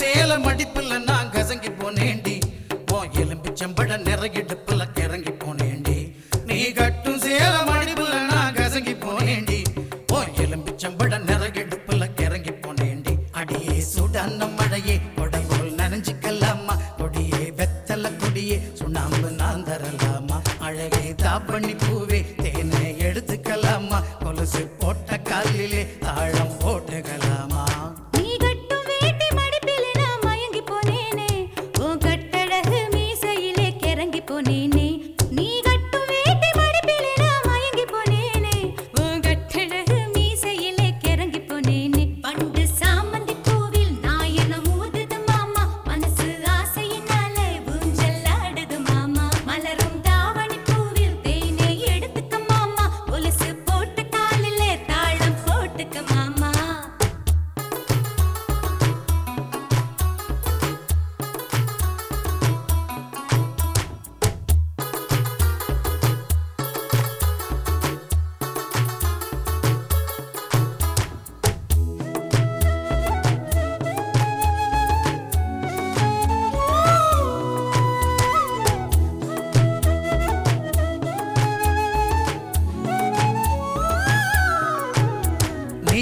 சேல மடிப்புல நான் கசங்கி போனேண்டி உன் எலும்பு செம்பட நிறையிடுப்புல கிறங்கி போனேண்டி நீ கட்டும் சேல மடிப்புல நான் கசங்கி போனேண்டி உன் எலும்பு செம்பட நிறையிடுப்புல கிறங்கி போனேண்டி அடியே சுடான மழையே கொடைபோல் நனைஞ்சுக்கலாமா? கொடியே வெத்தல கொடியே சுண்ணாம்பு நான் தரலாமா? அழகே தாப்பண்ணி பூவே தேனை எடுத்துக்கலாமா? கொலுசு போட்ட காலிலே தாழம் போட்டுக்கலாம் கிறங்கி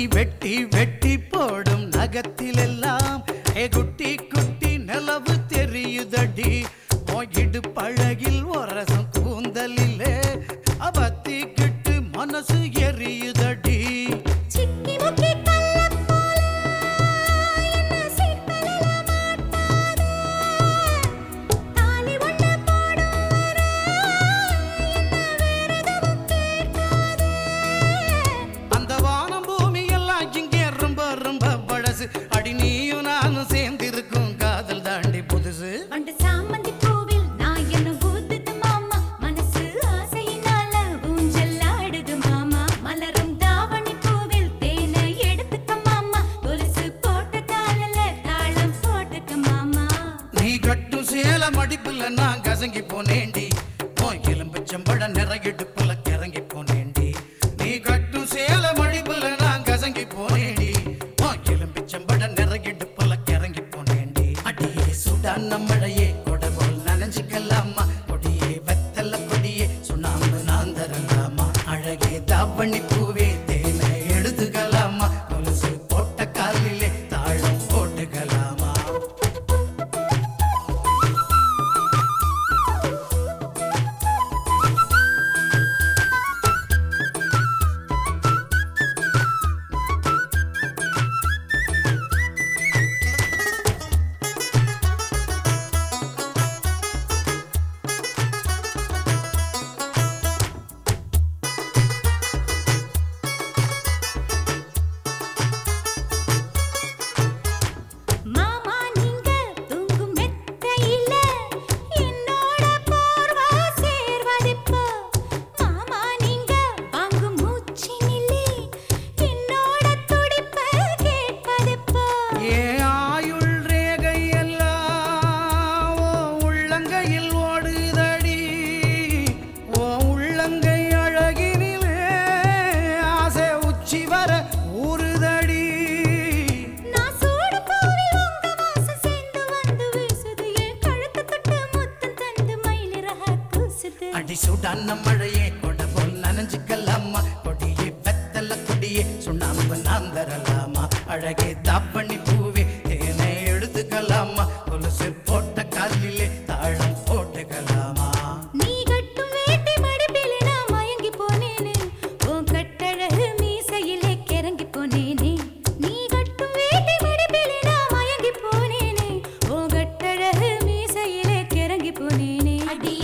வெட்டி வெட்டி போடும் நகத்திலெல்லாம். ஏ குட்டி குட்டி நிலவு தெரியுதடி. இடுப்பழகில் ஒரசம் கூந்தல் மடிப்புல நான் கசங்கி போனேண்டி ஓ எலும்பச்சம்பழ நிறையிடுப்புல கிறங்கி போனேண்டி நீ கட்டும் சேல மடிப்புல நான் கசங்கி போனேண்டி ஓ எலும்பச்சம்பழ நிறையிடுப்புல கிறங்கி போனேண்டி அடியே சுடான மழையே கொடபோல் நனைஞ்சுக்கலாமா? கொடியே வெத்தல கொடியே சுண்ணாம்பு நான் தரலாமா அழகே தாவணி அடி சூடான மழையே உடம்பும் நனைஞ்சுக்கலாமா? கொடியே வெத்தல கொடியே சுண்ணாம்பு நான் தரலாமா அழகே தாப்பண்ணி பூவே தேனை எழுதுக்கலாமா கொலுசு போட்ட காலிலே தாழம் போட்டுக்கலாமா? அடி